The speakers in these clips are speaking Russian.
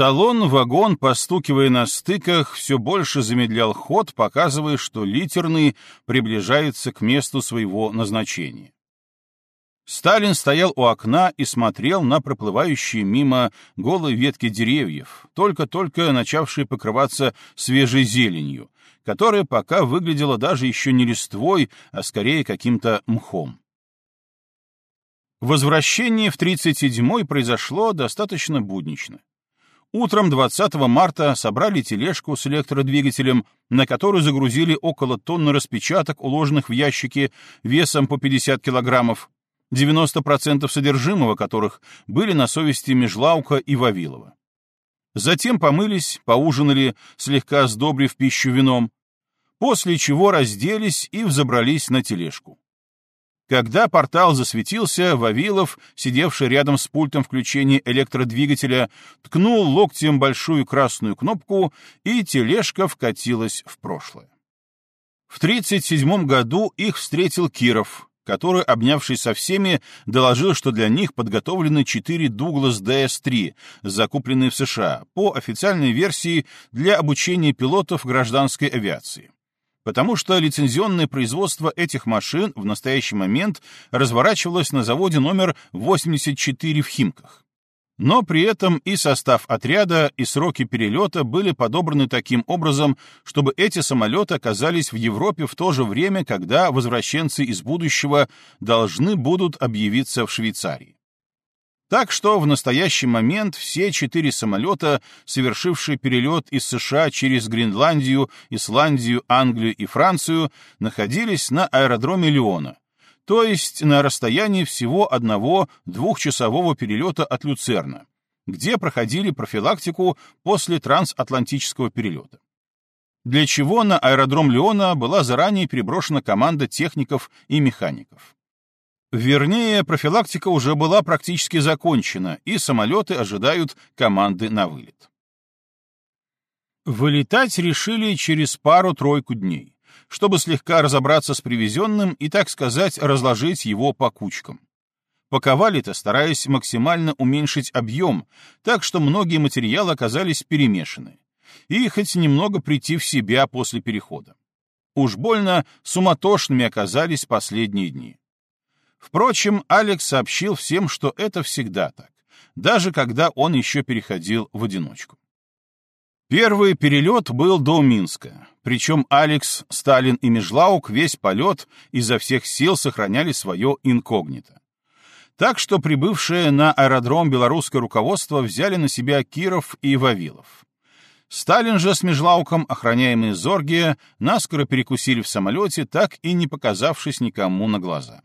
Салон-вагон, постукивая на стыках, все больше замедлял ход, показывая, что литерный приближается к месту своего назначения. Сталин стоял у окна и смотрел на проплывающие мимо голые ветки деревьев, только-только начавшие покрываться свежей зеленью, которая пока выглядела даже еще не листвой, а скорее каким-то мхом. Возвращение в 37-й произошло достаточно буднично. Утром 20 марта собрали тележку с электродвигателем, на которую загрузили около тонны распечаток, уложенных в ящики весом по 50 килограммов, 90% содержимого которых были на совести Межлаука и Вавилова. Затем помылись, поужинали, слегка сдобрив пищу вином, после чего разделись и взобрались на тележку. Когда портал засветился, Вавилов, сидевший рядом с пультом включения электродвигателя, ткнул локтем большую красную кнопку, и тележка вкатилась в прошлое. В 1937 году их встретил Киров, который, обнявшись со всеми, доложил, что для них подготовлены четыре Douglas DS-3, закупленные в США, по официальной версии для обучения пилотов гражданской авиации потому что лицензионное производство этих машин в настоящий момент разворачивалось на заводе номер 84 в Химках. Но при этом и состав отряда, и сроки перелета были подобраны таким образом, чтобы эти самолеты оказались в Европе в то же время, когда возвращенцы из будущего должны будут объявиться в Швейцарии. Так что в настоящий момент все четыре самолета, совершившие перелет из США через Гренландию, Исландию, Англию и Францию, находились на аэродроме Леона, то есть на расстоянии всего одного двухчасового перелета от Люцерна, где проходили профилактику после трансатлантического перелета. Для чего на аэродром Леона была заранее переброшена команда техников и механиков. Вернее, профилактика уже была практически закончена, и самолеты ожидают команды на вылет. Вылетать решили через пару-тройку дней, чтобы слегка разобраться с привезенным и, так сказать, разложить его по кучкам. Паковали-то, стараясь максимально уменьшить объем, так что многие материалы оказались перемешаны. И хоть немного прийти в себя после перехода. Уж больно суматошными оказались последние дни. Впрочем, Алекс сообщил всем, что это всегда так, даже когда он еще переходил в одиночку. Первый перелет был до Минска, причем Алекс, Сталин и Межлаук весь полет изо всех сил сохраняли свое инкогнито. Так что прибывшее на аэродром белорусское руководство взяли на себя Киров и Вавилов. Сталин же с Межлауком, охраняемые Зоргия, наскоро перекусили в самолете, так и не показавшись никому на глаза.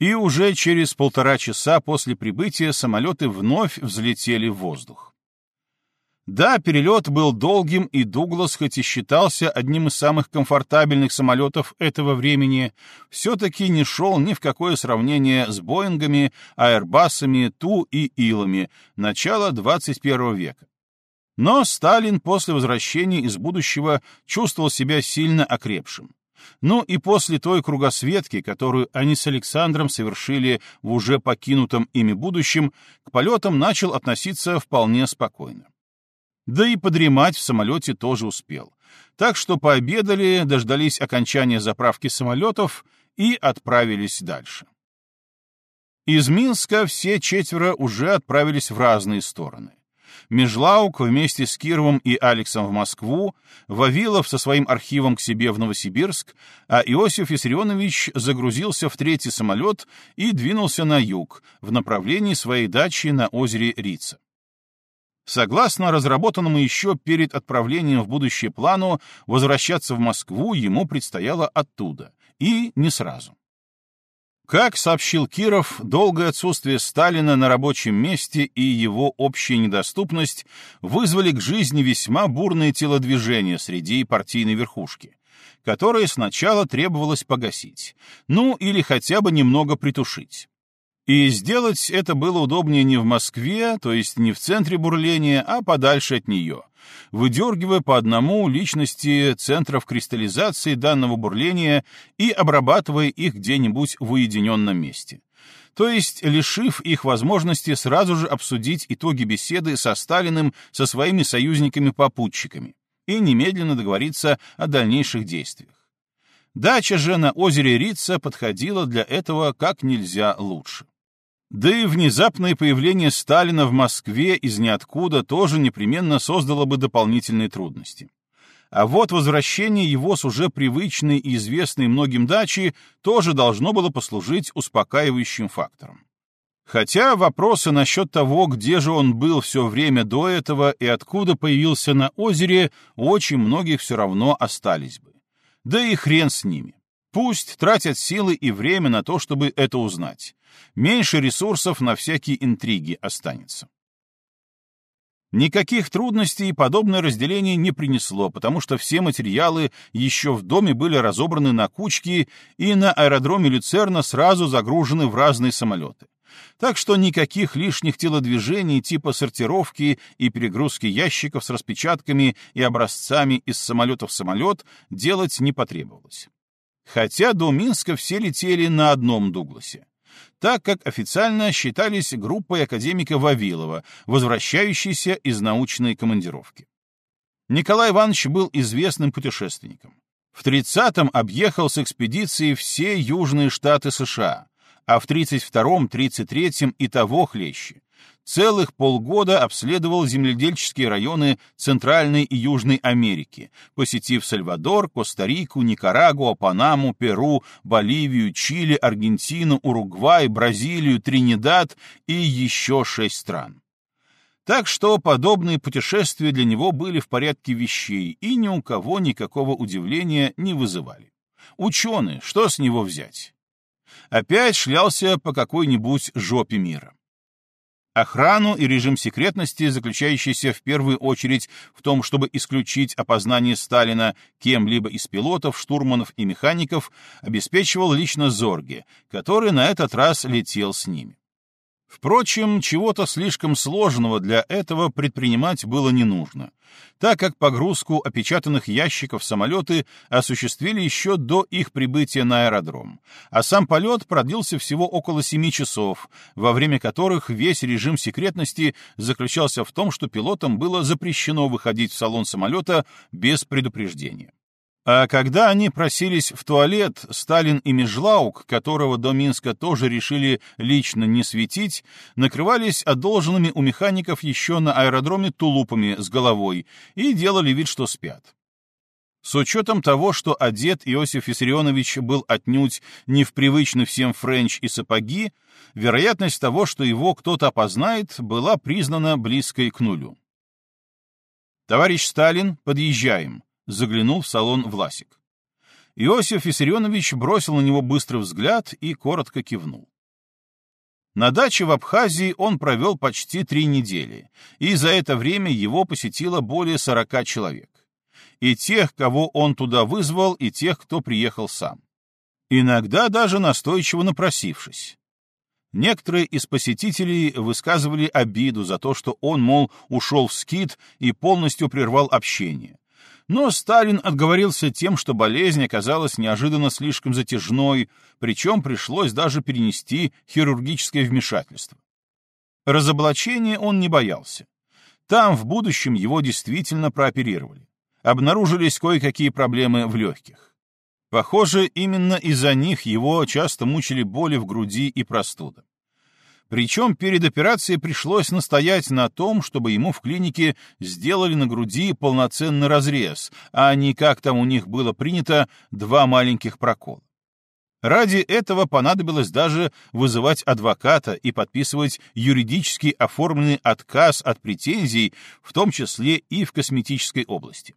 И уже через полтора часа после прибытия самолеты вновь взлетели в воздух. Да, перелет был долгим, и Дуглас, хоть и считался одним из самых комфортабельных самолетов этого времени, все-таки не шел ни в какое сравнение с Боингами, Аэрбасами, Ту и Илами начала 21 века. Но Сталин после возвращения из будущего чувствовал себя сильно окрепшим. Ну и после той кругосветки, которую они с Александром совершили в уже покинутом ими будущем, к полетам начал относиться вполне спокойно. Да и подремать в самолете тоже успел. Так что пообедали, дождались окончания заправки самолетов и отправились дальше. Из Минска все четверо уже отправились в разные стороны. Межлаук вместе с Кировым и Алексом в Москву, Вавилов со своим архивом к себе в Новосибирск, а Иосиф Виссарионович загрузился в третий самолет и двинулся на юг, в направлении своей дачи на озере Рица. Согласно разработанному еще перед отправлением в будущее плану, возвращаться в Москву ему предстояло оттуда, и не сразу. Как сообщил Киров, долгое отсутствие Сталина на рабочем месте и его общая недоступность вызвали к жизни весьма бурные телодвижения среди партийной верхушки, которые сначала требовалось погасить, ну или хотя бы немного притушить. И сделать это было удобнее не в Москве, то есть не в центре бурления, а подальше от нее, выдергивая по одному личности центров кристаллизации данного бурления и обрабатывая их где-нибудь в уединенном месте. то есть лишив их возможности сразу же обсудить итоги беседы со Сталиным со своими союзниками-попутчиками и немедленно договориться о дальнейших действиях. Дача же на озере Рица подходила для этого как нельзя лучше. Да и внезапное появление Сталина в Москве из ниоткуда тоже непременно создало бы дополнительные трудности. А вот возвращение его с уже привычной и известной многим дачи тоже должно было послужить успокаивающим фактором. Хотя вопросы насчет того, где же он был все время до этого и откуда появился на озере, очень многих все равно остались бы. Да и хрен с ними. Пусть тратят силы и время на то, чтобы это узнать. Меньше ресурсов на всякие интриги останется. Никаких трудностей подобное разделение не принесло, потому что все материалы еще в доме были разобраны на кучки и на аэродроме Люцерна сразу загружены в разные самолеты. Так что никаких лишних телодвижений типа сортировки и перегрузки ящиков с распечатками и образцами из самолета в самолет делать не потребовалось. Хотя до Минска все летели на одном Дугласе так как официально считались группой академика Вавилова, возвращающейся из научной командировки. Николай Иванович был известным путешественником. В 30-м объехал с экспедицией все южные штаты США, а в 32-м, 33-м и того хлеще целых полгода обследовал земледельческие районы Центральной и Южной Америки, посетив Сальвадор, Коста-Рику, Никарагуа, Панаму, Перу, Боливию, Чили, Аргентину, Уругвай, Бразилию, Тринидад и еще шесть стран. Так что подобные путешествия для него были в порядке вещей и ни у кого никакого удивления не вызывали. Ученый, что с него взять? Опять шлялся по какой-нибудь жопе мира. Охрану и режим секретности, заключающийся в первую очередь в том, чтобы исключить опознание Сталина кем-либо из пилотов, штурманов и механиков, обеспечивал лично Зорге, который на этот раз летел с ними. Впрочем, чего-то слишком сложного для этого предпринимать было не нужно, так как погрузку опечатанных ящиков самолеты осуществили еще до их прибытия на аэродром, а сам полет продлился всего около семи часов, во время которых весь режим секретности заключался в том, что пилотам было запрещено выходить в салон самолета без предупреждения. А когда они просились в туалет, Сталин и Межлаук, которого до Минска тоже решили лично не светить, накрывались одолженными у механиков еще на аэродроме тулупами с головой и делали вид, что спят. С учетом того, что одет Иосиф Виссарионович был отнюдь не в привычный всем френч и сапоги, вероятность того, что его кто-то опознает, была признана близкой к нулю. «Товарищ Сталин, подъезжаем», заглянул в салон Власик. Иосиф Виссарионович бросил на него быстрый взгляд и коротко кивнул. На даче в Абхазии он провел почти три недели, и за это время его посетило более сорока человек. И тех, кого он туда вызвал, и тех, кто приехал сам. Иногда даже настойчиво напросившись. Некоторые из посетителей высказывали обиду за то, что он, мол, ушел в скит и полностью прервал общение, но Сталин отговорился тем, что болезнь оказалась неожиданно слишком затяжной, причем пришлось даже перенести хирургическое вмешательство. Разоблачения он не боялся. Там в будущем его действительно прооперировали. Обнаружились кое-какие проблемы в легких. Похоже, именно из-за них его часто мучили боли в груди и простуда. Причем перед операцией пришлось настоять на том, чтобы ему в клинике сделали на груди полноценный разрез, а не, как там у них было принято, два маленьких прокола. Ради этого понадобилось даже вызывать адвоката и подписывать юридически оформленный отказ от претензий, в том числе и в косметической области.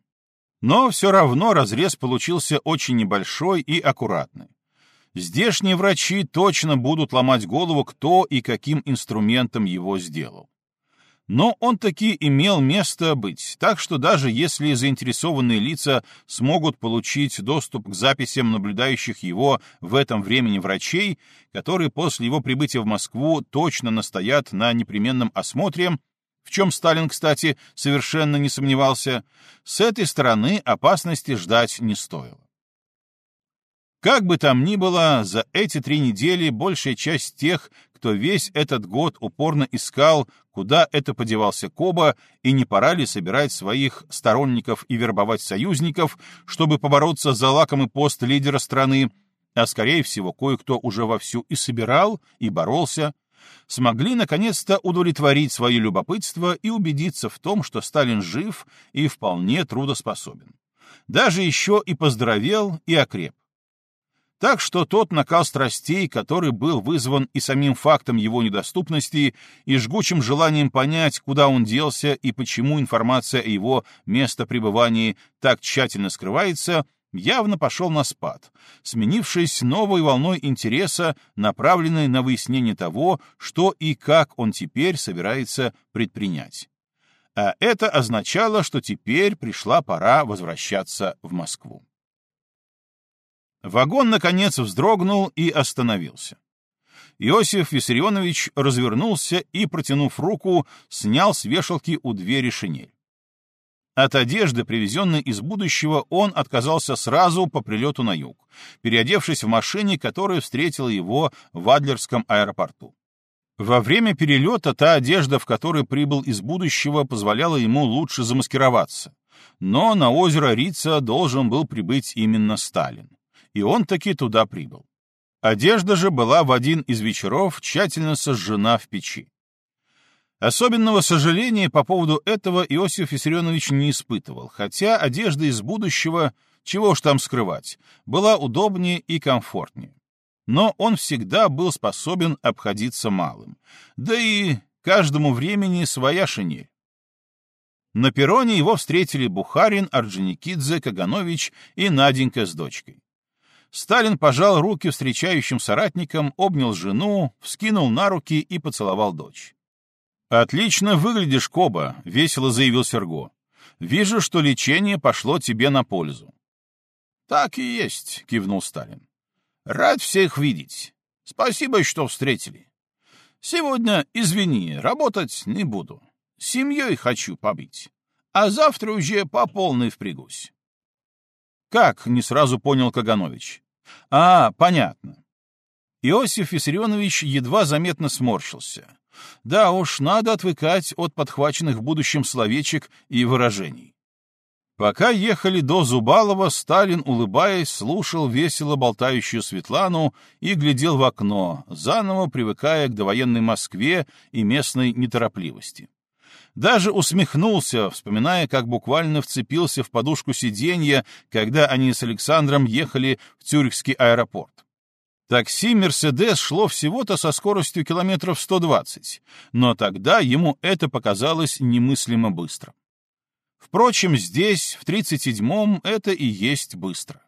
Но все равно разрез получился очень небольшой и аккуратный. Здешние врачи точно будут ломать голову, кто и каким инструментом его сделал. Но он таки имел место быть, так что даже если заинтересованные лица смогут получить доступ к записям наблюдающих его в этом времени врачей, которые после его прибытия в Москву точно настоят на непременном осмотре, в чем Сталин, кстати, совершенно не сомневался, с этой стороны опасности ждать не стоило. Как бы там ни было, за эти три недели большая часть тех, кто весь этот год упорно искал, куда это подевался Коба, и не пора ли собирать своих сторонников и вербовать союзников, чтобы побороться за лакомый пост лидера страны, а скорее всего кое-кто уже вовсю и собирал, и боролся, смогли наконец-то удовлетворить свое любопытство и убедиться в том, что Сталин жив и вполне трудоспособен. Даже еще и поздоровел и окреп. Так что тот накал страстей, который был вызван и самим фактом его недоступности, и жгучим желанием понять, куда он делся и почему информация о его местопребывании так тщательно скрывается, явно пошел на спад, сменившись новой волной интереса, направленной на выяснение того, что и как он теперь собирается предпринять. А это означало, что теперь пришла пора возвращаться в Москву. Вагон, наконец, вздрогнул и остановился. Иосиф Виссарионович развернулся и, протянув руку, снял с вешалки у двери шинель. От одежды, привезенной из будущего, он отказался сразу по прилету на юг, переодевшись в машине, которая встретила его в Адлерском аэропорту. Во время перелета та одежда, в которой прибыл из будущего, позволяла ему лучше замаскироваться. Но на озеро Рица должен был прибыть именно Сталин и он таки туда прибыл. Одежда же была в один из вечеров тщательно сожжена в печи. Особенного сожаления по поводу этого Иосиф Виссарионович не испытывал, хотя одежда из будущего, чего уж там скрывать, была удобнее и комфортнее. Но он всегда был способен обходиться малым. Да и каждому времени своя шинель. На перроне его встретили Бухарин, Орджоникидзе, Каганович и Наденька с дочкой. Сталин пожал руки встречающим соратникам, обнял жену, вскинул на руки и поцеловал дочь. «Отлично выглядишь, Коба», — весело заявил Серго. «Вижу, что лечение пошло тебе на пользу». «Так и есть», — кивнул Сталин. «Рад всех видеть. Спасибо, что встретили. Сегодня, извини, работать не буду. Семьей хочу побить. А завтра уже по полной впрягусь». «Как?» — не сразу понял Каганович. А, понятно. Иосиф Виссарионович едва заметно сморщился. Да уж, надо отвыкать от подхваченных в будущем словечек и выражений. Пока ехали до Зубалова, Сталин, улыбаясь, слушал весело болтающую Светлану и глядел в окно, заново привыкая к довоенной Москве и местной неторопливости. Даже усмехнулся, вспоминая, как буквально вцепился в подушку сиденья, когда они с Александром ехали в Цюрихский аэропорт. Такси «Мерседес» шло всего-то со скоростью километров 120, но тогда ему это показалось немыслимо быстро. Впрочем, здесь, в 37-м, это и есть быстро.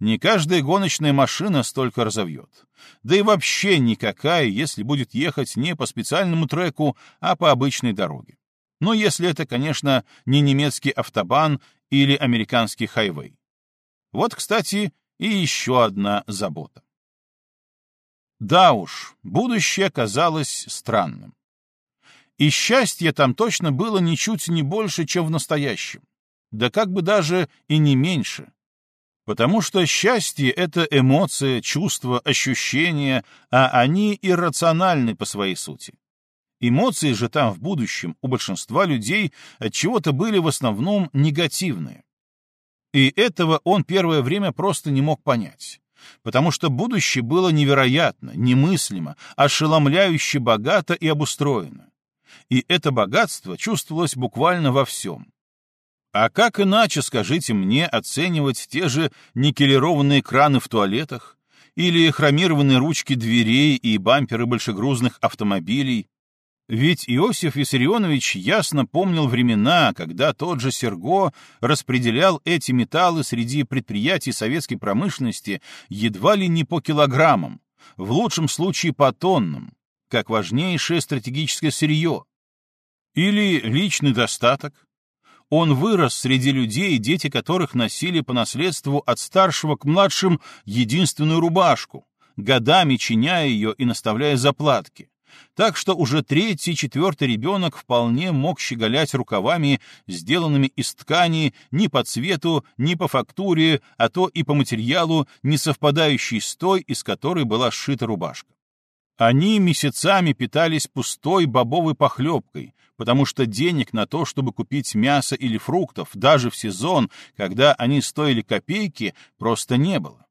Не каждая гоночная машина столько разовьет. Да и вообще никакая, если будет ехать не по специальному треку, а по обычной дороге. Но если это, конечно, не немецкий автобан или американский хайвей. Вот, кстати, и еще одна забота. Да уж, будущее казалось странным. И счастье там точно было ничуть не больше, чем в настоящем. Да как бы даже и не меньше. Потому что счастье — это эмоция, чувство, ощущения, а они иррациональны по своей сути. Эмоции же там в будущем у большинства людей от чего-то были в основном негативные. И этого он первое время просто не мог понять, потому что будущее было невероятно, немыслимо, ошеломляюще богато и обустроено. И это богатство чувствовалось буквально во всем. А как иначе, скажите мне, оценивать те же никелированные краны в туалетах или хромированные ручки дверей и бамперы большегрузных автомобилей, ведь Иосиф Виссарионович ясно помнил времена, когда тот же Серго распределял эти металлы среди предприятий советской промышленности едва ли не по килограммам, в лучшем случае по тоннам, как важнейшее стратегическое сырье. Или личный достаток. Он вырос среди людей, дети которых носили по наследству от старшего к младшим единственную рубашку, годами чиняя ее и наставляя заплатки Так что уже третий, четвертый ребенок вполне мог щеголять рукавами, сделанными из ткани ни по цвету, ни по фактуре, а то и по материалу, не совпадающей с той, из которой была сшита рубашка. Они месяцами питались пустой бобовой похлебкой, потому что денег на то, чтобы купить мясо или фруктов, даже в сезон, когда они стоили копейки, просто не было.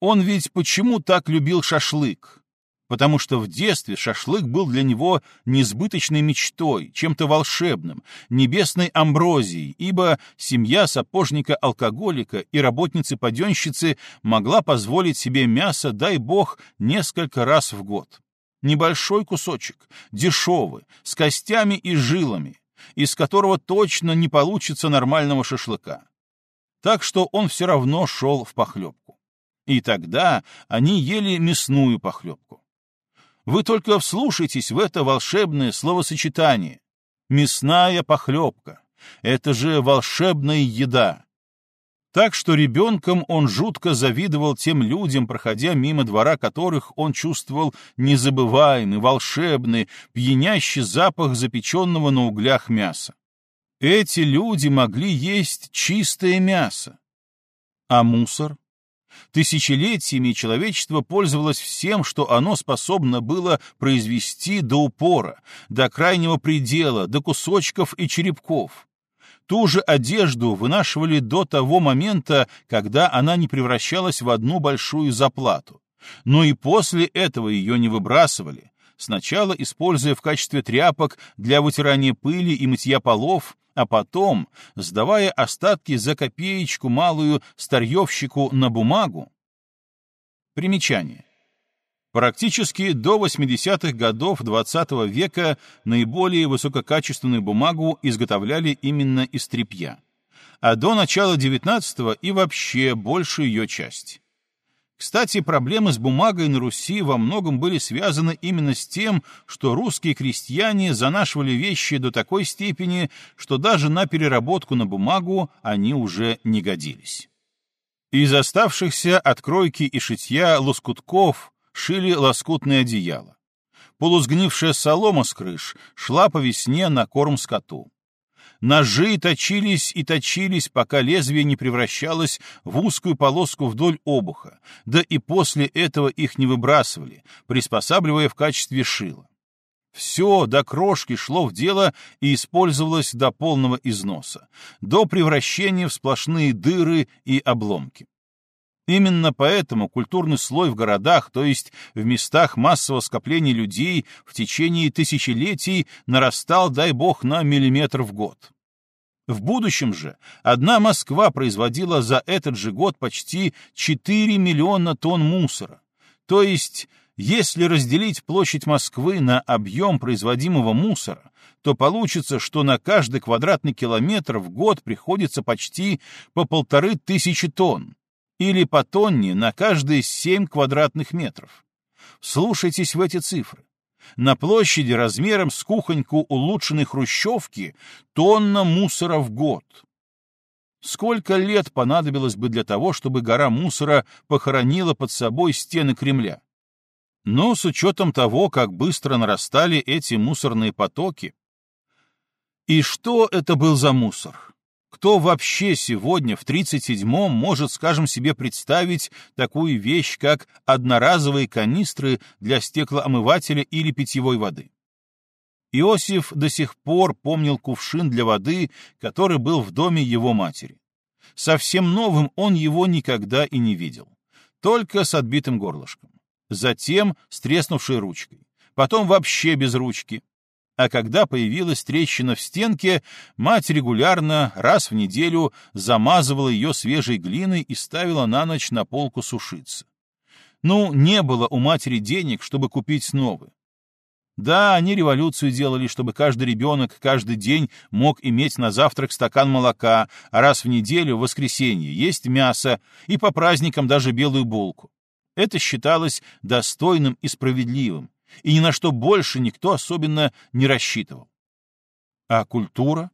Он ведь почему так любил шашлык? Потому что в детстве шашлык был для него несбыточной мечтой, чем-то волшебным, небесной амброзией, ибо семья сапожника-алкоголика и работницы-паденщицы могла позволить себе мясо, дай бог, несколько раз в год. Небольшой кусочек, дешевый, с костями и жилами, из которого точно не получится нормального шашлыка. Так что он все равно шел в похлебку. И тогда они ели мясную похлебку. Вы только вслушайтесь в это волшебное словосочетание. Мясная похлебка. Это же волшебная еда. Так что ребенком он жутко завидовал тем людям, проходя мимо двора которых он чувствовал незабываемый, волшебный, пьянящий запах запеченного на углях мяса. Эти люди могли есть чистое мясо. А мусор? Тысячелетиями человечество пользовалось всем, что оно способно было произвести до упора, до крайнего предела, до кусочков и черепков. Ту же одежду вынашивали до того момента, когда она не превращалась в одну большую заплату. Но и после этого ее не выбрасывали, сначала используя в качестве тряпок для вытирания пыли и мытья полов, а потом, сдавая остатки за копеечку малую старьевщику на бумагу. Примечание. Практически до 80-х годов XX -го века наиболее высококачественную бумагу изготовляли именно из тряпья, а до начала XIX и вообще большую ее часть. Кстати, проблемы с бумагой на Руси во многом были связаны именно с тем, что русские крестьяне занашивали вещи до такой степени, что даже на переработку на бумагу они уже не годились. Из оставшихся от кройки и шитья лоскутков шили лоскутное одеяло. Полусгнившая солома с крыш шла по весне на корм скоту. Ножи точились и точились, пока лезвие не превращалось в узкую полоску вдоль обуха, да и после этого их не выбрасывали, приспосабливая в качестве шила. Все до крошки шло в дело и использовалось до полного износа, до превращения в сплошные дыры и обломки. Именно поэтому культурный слой в городах, то есть в местах массового скопления людей, в течение тысячелетий нарастал, дай бог, на миллиметр в год. В будущем же одна Москва производила за этот же год почти 4 миллиона тонн мусора. То есть, если разделить площадь Москвы на объем производимого мусора, то получится, что на каждый квадратный километр в год приходится почти по полторы тысячи тонн или по тонне на каждые 7 квадратных метров. Слушайтесь в эти цифры. На площади размером с кухоньку улучшенной хрущевки тонна мусора в год. Сколько лет понадобилось бы для того, чтобы гора мусора похоронила под собой стены Кремля? Но с учетом того, как быстро нарастали эти мусорные потоки. И что это был за мусор? Кто вообще сегодня, в 37-м, может, скажем себе, представить такую вещь, как одноразовые канистры для стеклоомывателя или питьевой воды? Иосиф до сих пор помнил кувшин для воды, который был в доме его матери. Совсем новым он его никогда и не видел. Только с отбитым горлышком. Затем с треснувшей ручкой. Потом вообще без ручки а когда появилась трещина в стенке, мать регулярно, раз в неделю, замазывала ее свежей глиной и ставила на ночь на полку сушиться. Ну, не было у матери денег, чтобы купить новые. Да, они революцию делали, чтобы каждый ребенок каждый день мог иметь на завтрак стакан молока, а раз в неделю, в воскресенье, есть мясо и по праздникам даже белую булку. Это считалось достойным и справедливым, и ни на что больше никто особенно не рассчитывал. А культура?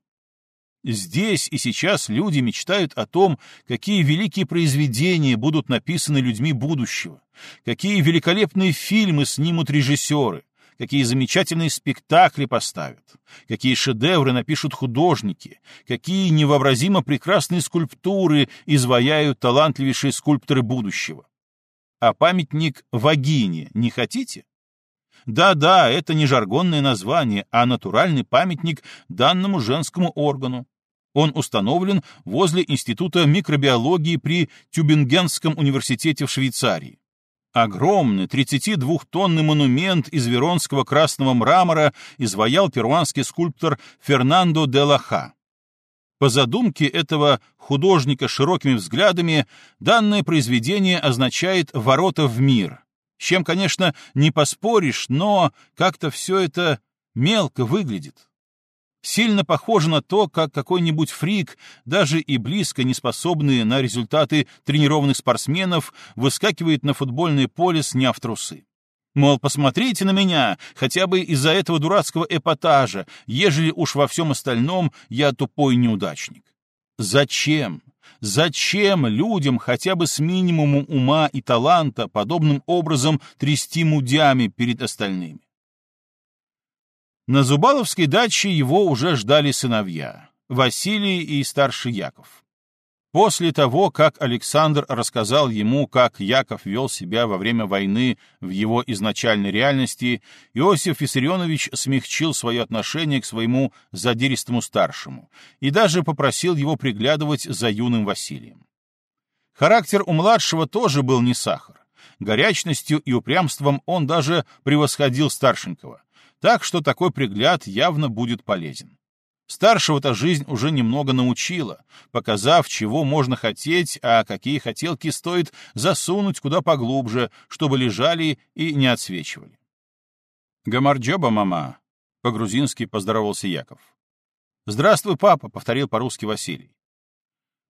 Здесь и сейчас люди мечтают о том, какие великие произведения будут написаны людьми будущего, какие великолепные фильмы снимут режиссеры, какие замечательные спектакли поставят, какие шедевры напишут художники, какие невообразимо прекрасные скульптуры изваяют талантливейшие скульпторы будущего. А памятник вагине не хотите? Да-да, это не жаргонное название, а натуральный памятник данному женскому органу. Он установлен возле Института микробиологии при Тюбингенском университете в Швейцарии. Огромный 32-тонный монумент из веронского красного мрамора изваял перуанский скульптор Фернандо де Лаха. По задумке этого художника широкими взглядами, данное произведение означает «ворота в мир», чем, конечно, не поспоришь, но как-то все это мелко выглядит сильно похоже на то, как какой-нибудь фрик, даже и близко не способный на результаты тренированных спортсменов, выскакивает на футбольное поле, сняв трусы. Мол, посмотрите на меня, хотя бы из-за этого дурацкого эпатажа, ежели уж во всем остальном я тупой неудачник. Зачем? Зачем людям хотя бы с минимумом ума и таланта подобным образом трясти мудями перед остальными? На Зубаловской даче его уже ждали сыновья — Василий и старший Яков. После того, как Александр рассказал ему, как Яков вел себя во время войны в его изначальной реальности, Иосиф Виссарионович смягчил свое отношение к своему задиристому старшему и даже попросил его приглядывать за юным Василием. Характер у младшего тоже был не сахар. Горячностью и упрямством он даже превосходил старшенького, так что такой пригляд явно будет полезен. Старшего-то жизнь уже немного научила, показав, чего можно хотеть, а какие хотелки стоит засунуть куда поглубже, чтобы лежали и не отсвечивали. «Гамарджоба, мама!» — по-грузински поздоровался Яков. «Здравствуй, папа!» — повторил по-русски Василий.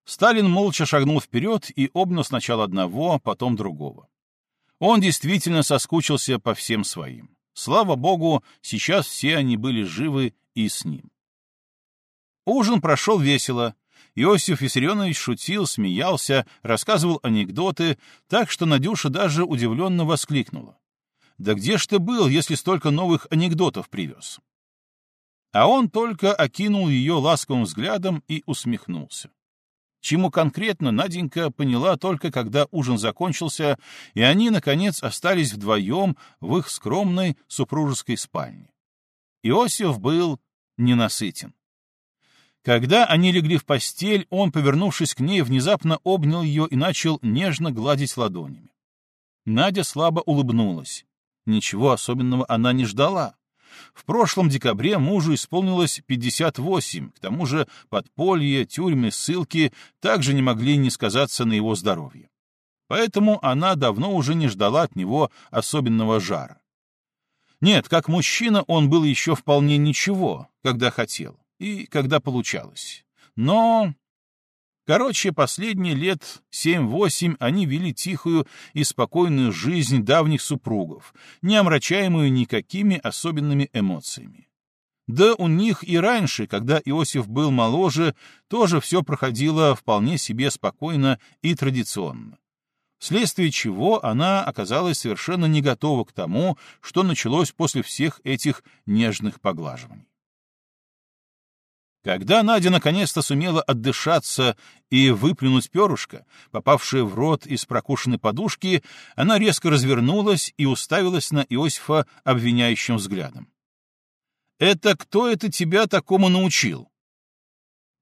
Сталин молча шагнул вперед и обнял сначала одного, потом другого. Он действительно соскучился по всем своим. Слава богу, сейчас все они были живы и с ним. Ужин прошел весело. Иосиф Виссарионович шутил, смеялся, рассказывал анекдоты, так что Надюша даже удивленно воскликнула. «Да где ж ты был, если столько новых анекдотов привез?» А он только окинул ее ласковым взглядом и усмехнулся. Чему конкретно Наденька поняла только когда ужин закончился, и они, наконец, остались вдвоем в их скромной супружеской спальне. Иосиф был ненасытен. Когда они легли в постель, он, повернувшись к ней, внезапно обнял ее и начал нежно гладить ладонями. Надя слабо улыбнулась. Ничего особенного она не ждала. В прошлом декабре мужу исполнилось 58, к тому же подполье, тюрьмы, ссылки также не могли не сказаться на его здоровье. Поэтому она давно уже не ждала от него особенного жара. Нет, как мужчина он был еще вполне ничего, когда хотел и когда получалось. Но Короче, последние лет семь-восемь они вели тихую и спокойную жизнь давних супругов, не омрачаемую никакими особенными эмоциями. Да у них и раньше, когда Иосиф был моложе, тоже все проходило вполне себе спокойно и традиционно. Вследствие чего она оказалась совершенно не готова к тому, что началось после всех этих нежных поглаживаний. Когда Надя наконец-то сумела отдышаться и выплюнуть перышко, попавшее в рот из прокушенной подушки, она резко развернулась и уставилась на Иосифа обвиняющим взглядом. «Это кто это тебя такому научил?»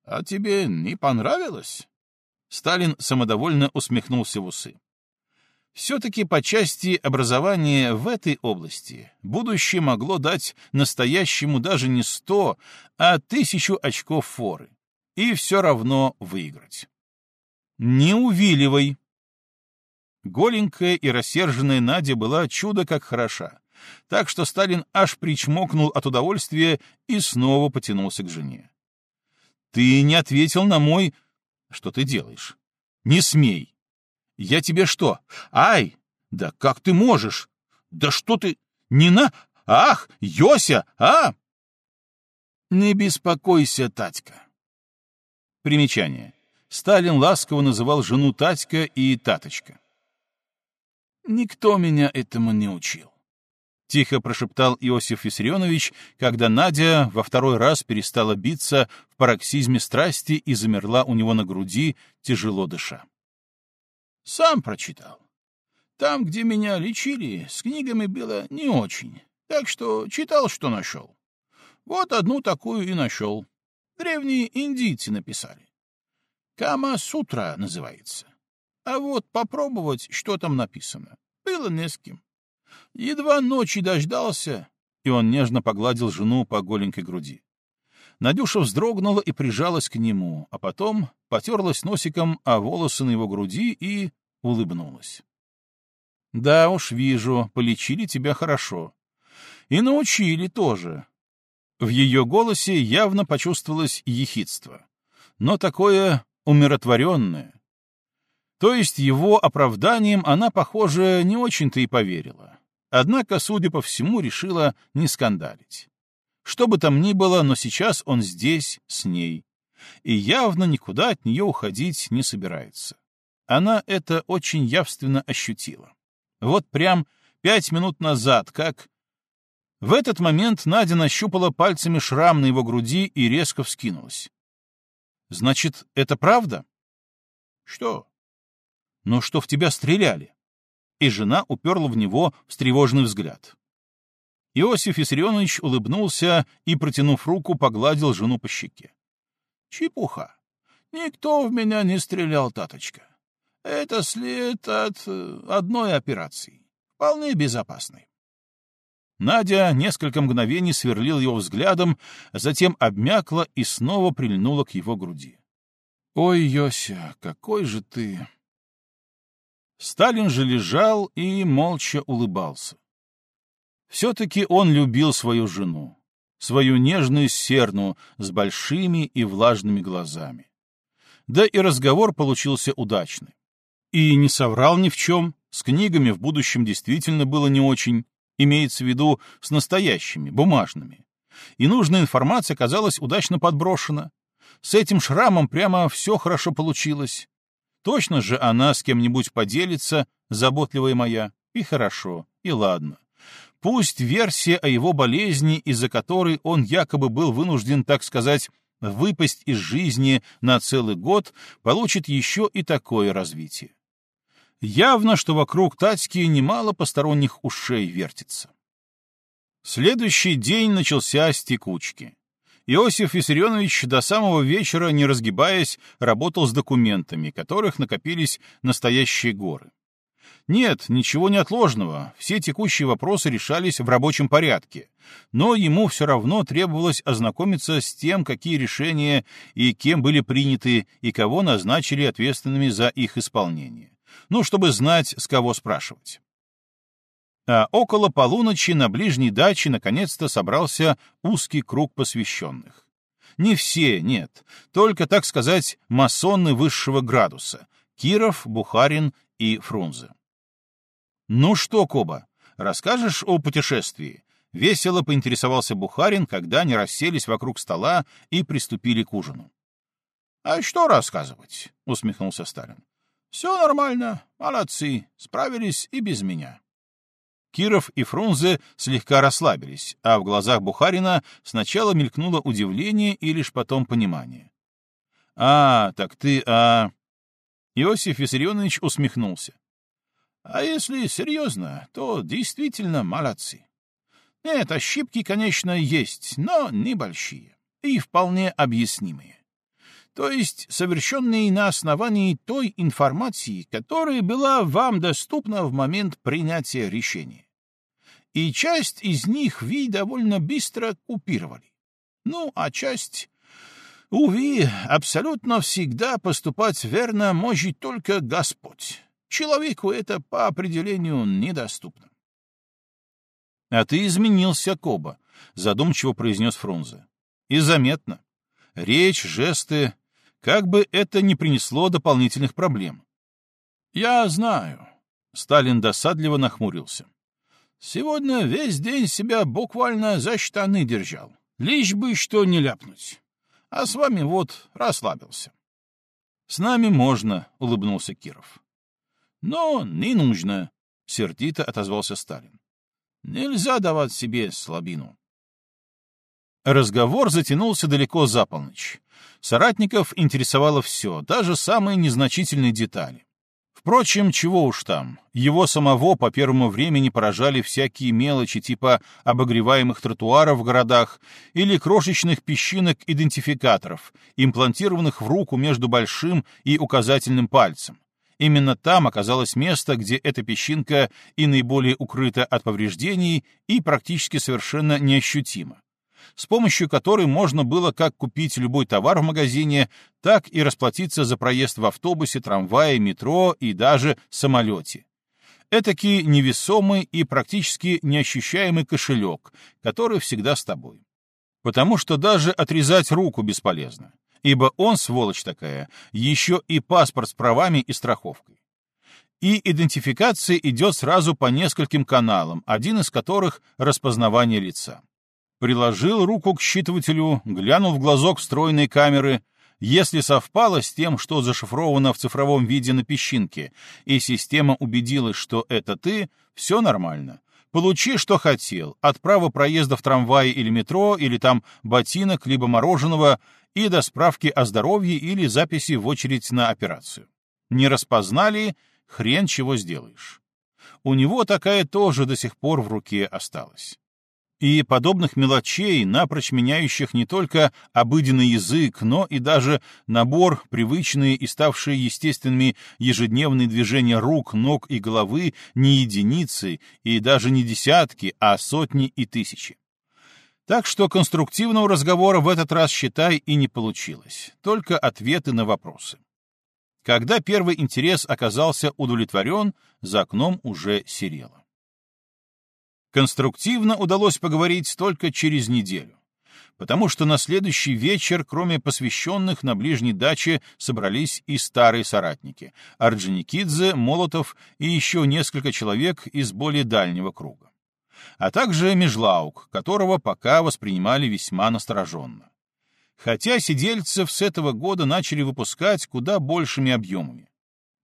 «А тебе не понравилось?» Сталин самодовольно усмехнулся в усы. Все-таки по части образования в этой области будущее могло дать настоящему даже не сто, а тысячу очков форы, и все равно выиграть. Не увиливай. Голенькая и рассерженная Надя была чудо как хороша, так что Сталин аж причмокнул от удовольствия и снова потянулся к жене. «Ты не ответил на мой... Что ты делаешь? Не смей!» Я тебе что? Ай! Да как ты можешь? Да что ты... Не на... Ах, Йося, а? Не беспокойся, Татька. Примечание. Сталин ласково называл жену Татька и Таточка. Никто меня этому не учил. тихо прошептал Иосиф Виссарионович, когда Надя во второй раз перестала биться в пароксизме страсти и замерла у него на груди, тяжело дыша. Сам прочитал. Там, где меня лечили, с книгами было не очень, так что читал, что нашел. Вот одну такую и нашел. Древние индийцы написали. Кама-сутра называется. А вот попробовать, что там написано, было не с кем. Едва ночи дождался, и он нежно погладил жену по голенькой груди. Надюша вздрогнула и прижалась к нему, а потом потерлась носиком о волосы на его груди и улыбнулась. «Да уж, вижу, полечили тебя хорошо. И научили тоже». В ее голосе явно почувствовалось ехидство, но такое умиротворенное. То есть его оправданием она, похоже, не очень-то и поверила. Однако, судя по всему, решила не скандалить. Что бы там ни было, но сейчас он здесь, с ней. И явно никуда от нее уходить не собирается. Она это очень явственно ощутила. Вот прям пять минут назад, как... В этот момент Надя нащупала пальцами шрам на его груди и резко вскинулась. «Значит, это правда?» «Что?» «Ну, что в тебя стреляли?» и жена уперла в него встревоженный взгляд. Иосиф Виссарионович улыбнулся и, протянув руку, погладил жену по щеке. — Чепуха. Никто в меня не стрелял, таточка. Это след от э, одной операции. Вполне безопасной. Надя несколько мгновений сверлил его взглядом, затем обмякла и снова прильнула к его груди. — Ой, Йося, какой же ты... Сталин же лежал и молча улыбался. Все-таки он любил свою жену, свою нежную серну с большими и влажными глазами. Да и разговор получился удачный. И не соврал ни в чем, с книгами в будущем действительно было не очень, имеется в виду с настоящими, бумажными. И нужная информация оказалась удачно подброшена. С этим шрамом прямо все хорошо получилось. Точно же она с кем-нибудь поделится, заботливая моя, и хорошо, и ладно. Пусть версия о его болезни, из-за которой он якобы был вынужден, так сказать, выпасть из жизни на целый год, получит еще и такое развитие. Явно, что вокруг Татьки немало посторонних ушей вертится. Следующий день начался с текучки. Иосиф Виссарионович до самого вечера, не разгибаясь, работал с документами, которых накопились настоящие горы. Нет, ничего неотложного, все текущие вопросы решались в рабочем порядке, но ему все равно требовалось ознакомиться с тем, какие решения и кем были приняты, и кого назначили ответственными за их исполнение. Ну, чтобы знать, с кого спрашивать а около полуночи на ближней даче наконец-то собрался узкий круг посвященных. Не все, нет, только, так сказать, масоны высшего градуса — Киров, Бухарин и Фрунзе. «Ну что, Коба, расскажешь о путешествии?» — весело поинтересовался Бухарин, когда они расселись вокруг стола и приступили к ужину. «А что рассказывать?» — усмехнулся Сталин. «Все нормально, молодцы, справились и без меня». Киров и Фрунзе слегка расслабились, а в глазах Бухарина сначала мелькнуло удивление и лишь потом понимание. «А, так ты, а...» Иосиф Виссарионович усмехнулся. «А если серьезно, то действительно молодцы. Нет, ошибки, конечно, есть, но небольшие и вполне объяснимые. То есть совершенные на основании той информации, которая была вам доступна в момент принятия решения и часть из них Ви довольно быстро купировали. Ну, а часть... Увы, абсолютно всегда поступать верно может только Господь. Человеку это по определению недоступно. — А ты изменился, Коба, — задумчиво произнес Фрунзе. — И заметно. Речь, жесты, как бы это ни принесло дополнительных проблем. — Я знаю. Сталин досадливо нахмурился. Сегодня весь день себя буквально за штаны держал, лишь бы что не ляпнуть. А с вами вот расслабился. — С нами можно, — улыбнулся Киров. — Но не нужно, — сердито отозвался Сталин. Нельзя давать себе слабину. Разговор затянулся далеко за полночь. Соратников интересовало все, даже самые незначительные детали. Впрочем, чего уж там, его самого по первому времени поражали всякие мелочи типа обогреваемых тротуаров в городах или крошечных песчинок-идентификаторов, имплантированных в руку между большим и указательным пальцем. Именно там оказалось место, где эта песчинка и наиболее укрыта от повреждений, и практически совершенно неощутима с помощью которой можно было как купить любой товар в магазине, так и расплатиться за проезд в автобусе, трамвае, метро и даже самолете. Этакий невесомый и практически неощущаемый кошелек, который всегда с тобой. Потому что даже отрезать руку бесполезно, ибо он, сволочь такая, еще и паспорт с правами и страховкой. И идентификация идет сразу по нескольким каналам, один из которых — распознавание лица приложил руку к считывателю, глянул в глазок встроенной камеры. Если совпало с тем, что зашифровано в цифровом виде на песчинке, и система убедилась, что это ты, все нормально. Получи, что хотел, от права проезда в трамвае или метро, или там ботинок, либо мороженого, и до справки о здоровье или записи в очередь на операцию. Не распознали, хрен чего сделаешь. У него такая тоже до сих пор в руке осталась и подобных мелочей, напрочь меняющих не только обыденный язык, но и даже набор, привычные и ставшие естественными ежедневные движения рук, ног и головы не единицы и даже не десятки, а сотни и тысячи. Так что конструктивного разговора в этот раз, считай, и не получилось, только ответы на вопросы. Когда первый интерес оказался удовлетворен, за окном уже серело. Конструктивно удалось поговорить только через неделю, потому что на следующий вечер, кроме посвященных на ближней даче, собрались и старые соратники — Орджоникидзе, Молотов и еще несколько человек из более дальнего круга. А также Межлаук, которого пока воспринимали весьма настороженно. Хотя сидельцев с этого года начали выпускать куда большими объемами.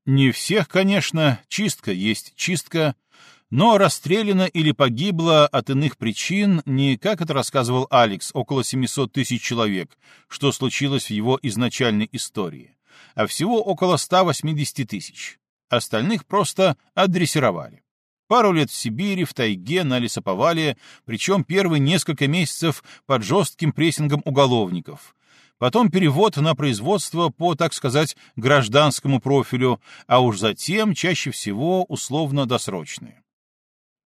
Не всех, конечно, чистка есть чистка — но расстреляна или погибла от иных причин не, как это рассказывал Алекс, около 700 тысяч человек, что случилось в его изначальной истории, а всего около 180 тысяч. Остальных просто адресировали. Пару лет в Сибири, в тайге, на лесоповале, причем первые несколько месяцев под жестким прессингом уголовников. Потом перевод на производство по, так сказать, гражданскому профилю, а уж затем чаще всего условно-досрочные.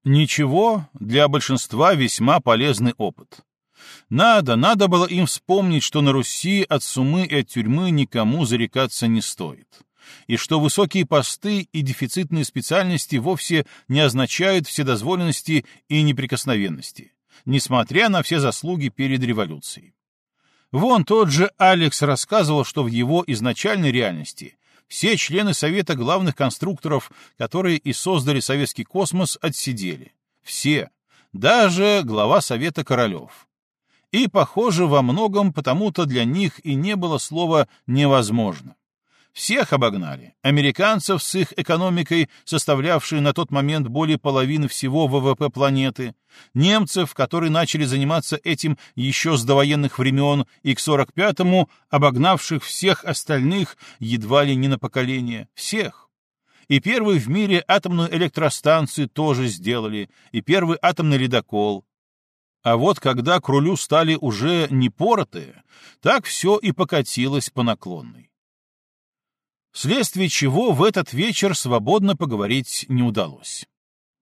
Ничего, для большинства весьма полезный опыт. Надо, надо было им вспомнить, что на Руси от сумы и от тюрьмы никому зарекаться не стоит. И что высокие посты и дефицитные специальности вовсе не означают вседозволенности и неприкосновенности, несмотря на все заслуги перед революцией. Вон тот же Алекс рассказывал, что в его изначальной реальности все члены Совета главных конструкторов, которые и создали советский космос, отсидели. Все. Даже глава Совета Королев. И, похоже, во многом потому-то для них и не было слова «невозможно». Всех обогнали. Американцев с их экономикой, составлявшей на тот момент более половины всего ВВП планеты, немцев, которые начали заниматься этим еще с довоенных времен и к 45-му обогнавших всех остальных едва ли не на поколение. Всех. И первый в мире атомную электростанцию тоже сделали, и первый атомный ледокол. А вот когда к рулю стали уже не поротые, так все и покатилось по наклонной вследствие чего в этот вечер свободно поговорить не удалось.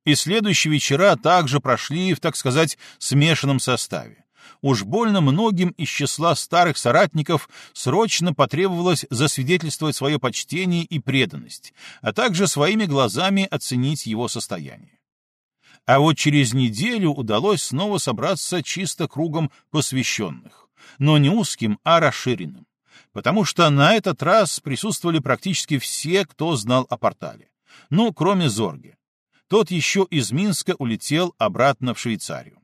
И следующие вечера также прошли в, так сказать, смешанном составе. Уж больно многим из числа старых соратников срочно потребовалось засвидетельствовать свое почтение и преданность, а также своими глазами оценить его состояние. А вот через неделю удалось снова собраться чисто кругом посвященных, но не узким, а расширенным потому что на этот раз присутствовали практически все, кто знал о портале. Ну, кроме Зорги. Тот еще из Минска улетел обратно в Швейцарию.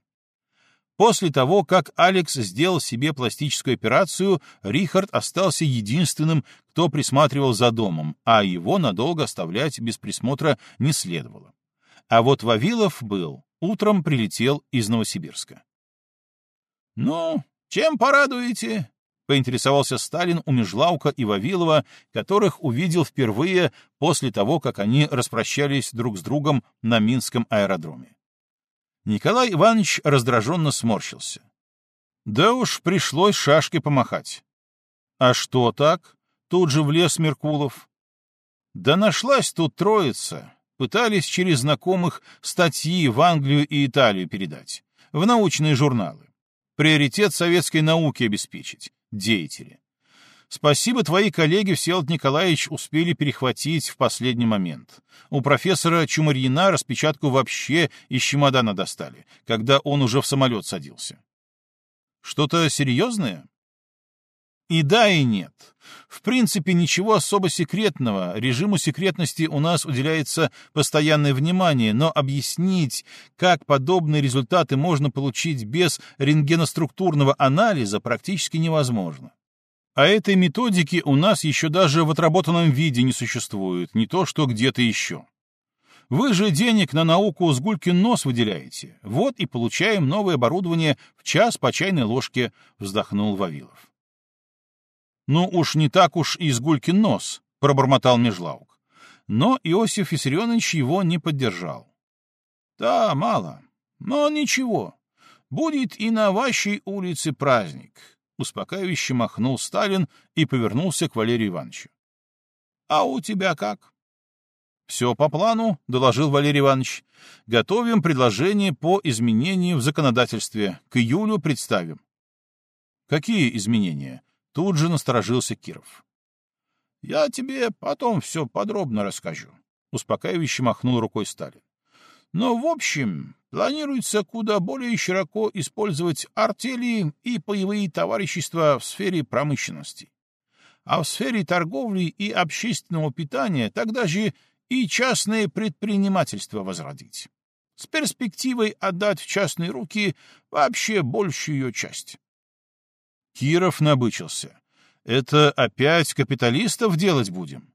После того, как Алекс сделал себе пластическую операцию, Рихард остался единственным, кто присматривал за домом, а его надолго оставлять без присмотра не следовало. А вот Вавилов был, Утром прилетел из Новосибирска. «Ну, чем порадуете?» — поинтересовался Сталин у Межлаука и Вавилова, которых увидел впервые после того, как они распрощались друг с другом на Минском аэродроме. Николай Иванович раздраженно сморщился. Да уж пришлось шашкой помахать. А что так? Тут же влез Меркулов. Да нашлась тут троица. Пытались через знакомых статьи в Англию и Италию передать. В научные журналы. Приоритет советской науки обеспечить. Деятели. Спасибо, твои коллеги Всеволод Николаевич успели перехватить в последний момент. У профессора Чумарьина распечатку вообще из чемодана достали, когда он уже в самолет садился. Что-то серьезное? И да, и нет. В принципе, ничего особо секретного. Режиму секретности у нас уделяется постоянное внимание, но объяснить, как подобные результаты можно получить без рентгеноструктурного анализа, практически невозможно. А этой методики у нас еще даже в отработанном виде не существует, не то что где-то еще. Вы же денег на науку с гулькин нос выделяете. Вот и получаем новое оборудование в час по чайной ложке, вздохнул Вавилов. «Ну уж не так уж и сгулькин нос», — пробормотал Межлаук. Но Иосиф Виссарионович его не поддержал. «Да, мало. Но ничего. Будет и на вашей улице праздник», — успокаивающе махнул Сталин и повернулся к Валерию Ивановичу. «А у тебя как?» «Все по плану», — доложил Валерий Иванович. «Готовим предложение по изменению в законодательстве. К июлю представим». «Какие изменения?» Тут же насторожился Киров. «Я тебе потом все подробно расскажу», — успокаивающе махнул рукой Сталин. «Но, в общем, планируется куда более широко использовать артели и боевые товарищества в сфере промышленности. А в сфере торговли и общественного питания тогда же и частное предпринимательство возродить. С перспективой отдать в частные руки вообще большую ее часть. Киров набычился. «Это опять капиталистов делать будем?»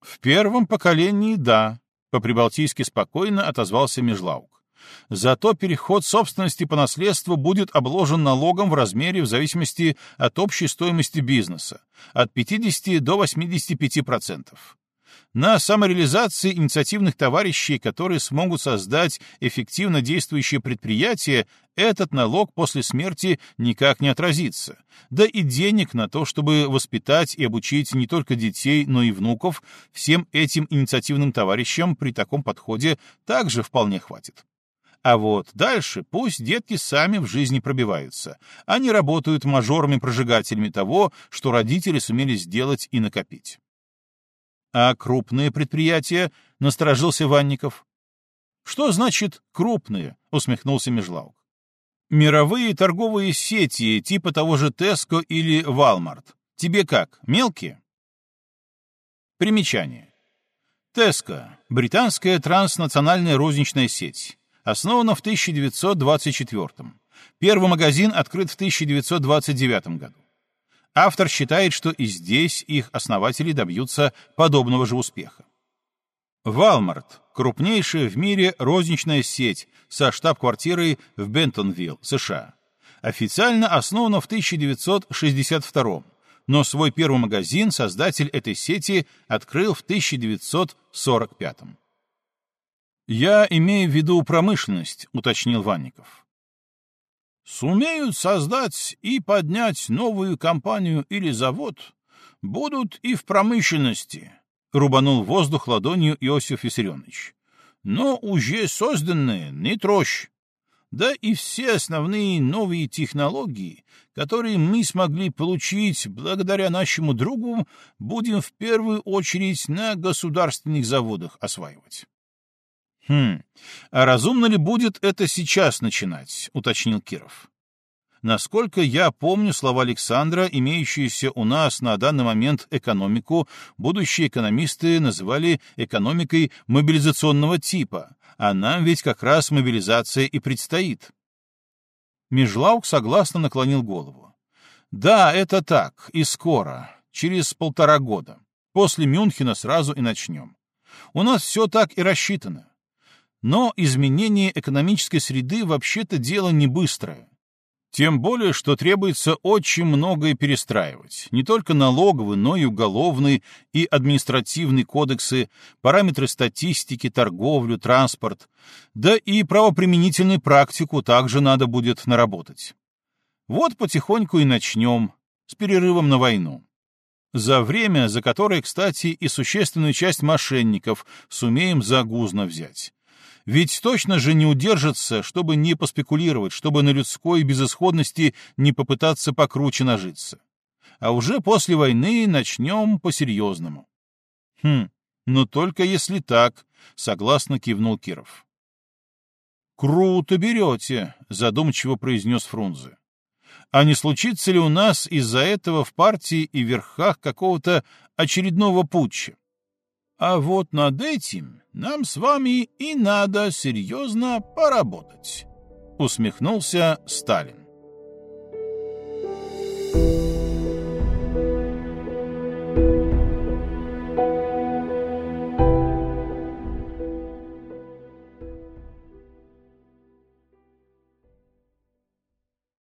«В первом поколении — да», — по-прибалтийски спокойно отозвался Межлаук. «Зато переход собственности по наследству будет обложен налогом в размере в зависимости от общей стоимости бизнеса, от 50 до 85% на самореализации инициативных товарищей, которые смогут создать эффективно действующее предприятие, этот налог после смерти никак не отразится. Да и денег на то, чтобы воспитать и обучить не только детей, но и внуков, всем этим инициативным товарищам при таком подходе также вполне хватит. А вот дальше пусть детки сами в жизни пробиваются. Они работают мажорами-прожигателями того, что родители сумели сделать и накопить. А крупные предприятия? Насторожился Ванников. Что значит крупные? Усмехнулся Межлаук. Мировые торговые сети, типа того же Tesco или Walmart. Тебе как, мелкие? Примечание. Tesco — британская транснациональная розничная сеть. Основана в 1924 -м. Первый магазин открыт в 1929 году. Автор считает, что и здесь их основатели добьются подобного же успеха. Walmart — крупнейшая в мире розничная сеть со штаб-квартирой в Бентонвилл, США. Официально основана в 1962 но свой первый магазин создатель этой сети открыл в 1945 «Я имею в виду промышленность», — уточнил Ванников сумеют создать и поднять новую компанию или завод, будут и в промышленности, — рубанул воздух ладонью Иосиф Виссарионович. Но уже созданные не трожь. Да и все основные новые технологии, которые мы смогли получить благодаря нашему другу, будем в первую очередь на государственных заводах осваивать. «Хм, а разумно ли будет это сейчас начинать?» — уточнил Киров. Насколько я помню слова Александра, имеющиеся у нас на данный момент экономику, будущие экономисты называли экономикой мобилизационного типа, а нам ведь как раз мобилизация и предстоит. Межлаук согласно наклонил голову. Да, это так, и скоро, через полтора года. После Мюнхена сразу и начнем. У нас все так и рассчитано. Но изменение экономической среды вообще-то дело не быстрое. Тем более, что требуется очень многое перестраивать. Не только налоговый, но и уголовный и административный кодексы, параметры статистики, торговлю, транспорт. Да и правоприменительную практику также надо будет наработать. Вот потихоньку и начнем, с перерывом на войну. За время, за которое, кстати, и существенную часть мошенников сумеем загузно взять. Ведь точно же не удержится, чтобы не поспекулировать, чтобы на людской безысходности не попытаться покруче нажиться. А уже после войны начнем по-серьезному. Хм, но только если так, согласно кивнул Киров. Круто берете, задумчиво произнес Фрунзе. А не случится ли у нас из-за этого в партии и верхах какого-то очередного путча? А вот над этим нам с вами и надо серьезно поработать, — усмехнулся Сталин.